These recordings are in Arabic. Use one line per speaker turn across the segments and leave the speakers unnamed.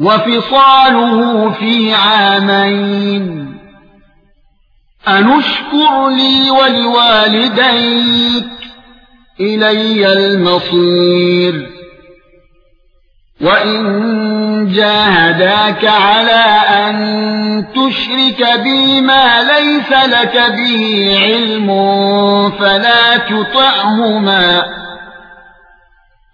وفصاله في عامين. أنشكر لي ولوالديك إلي المصير. وإن جاهداك على أن تشرك بي ما ليس لك به علم فلا تطعهما.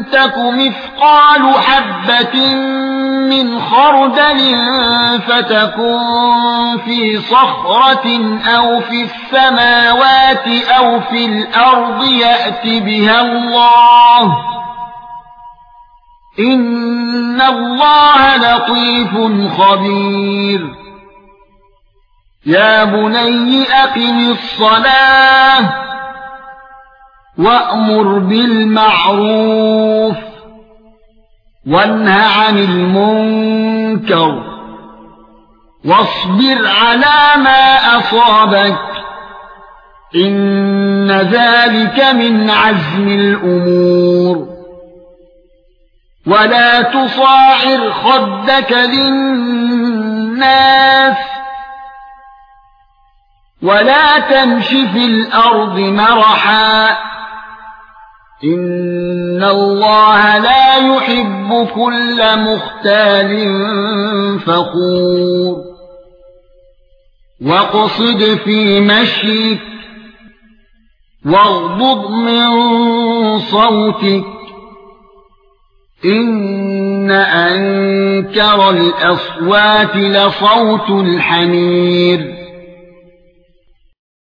تَكُ مِثْقَالُ حَبَّةٍ مِنْ خَرْدَلٍ فَتَكُنْ فِي صَخْرَةٍ أَوْ فِي السَّمَاوَاتِ أَوْ فِي الْأَرْضِ يَأْتِ بِهَا اللَّهُ إِنَّ اللَّهَ لَطِيفٌ خَبِيرٌ. يَا بُنَيَّ أَقِمِ الصَّلَاةَ وَأْمُرْ بِالْمَعْرُوفِ وَانْهَ عَنِ الْمُنكَرِ وَاصْبِرْ عَلَى مَا أَصَابَكَ إِنَّ ذَلِكَ مِنْ عَزْمِ الْأُمُورِ وَلَا تُصَاعِرْ خَدَّكَ لِلنَّاسِ وَلَا تَمْشِ فِي الْأَرْضِ مَرَحًا ان الله لا يحب كل مختال فخور واقصد في مشيك واغضض من صوتك ان انكر الاصوات لصوت الحمير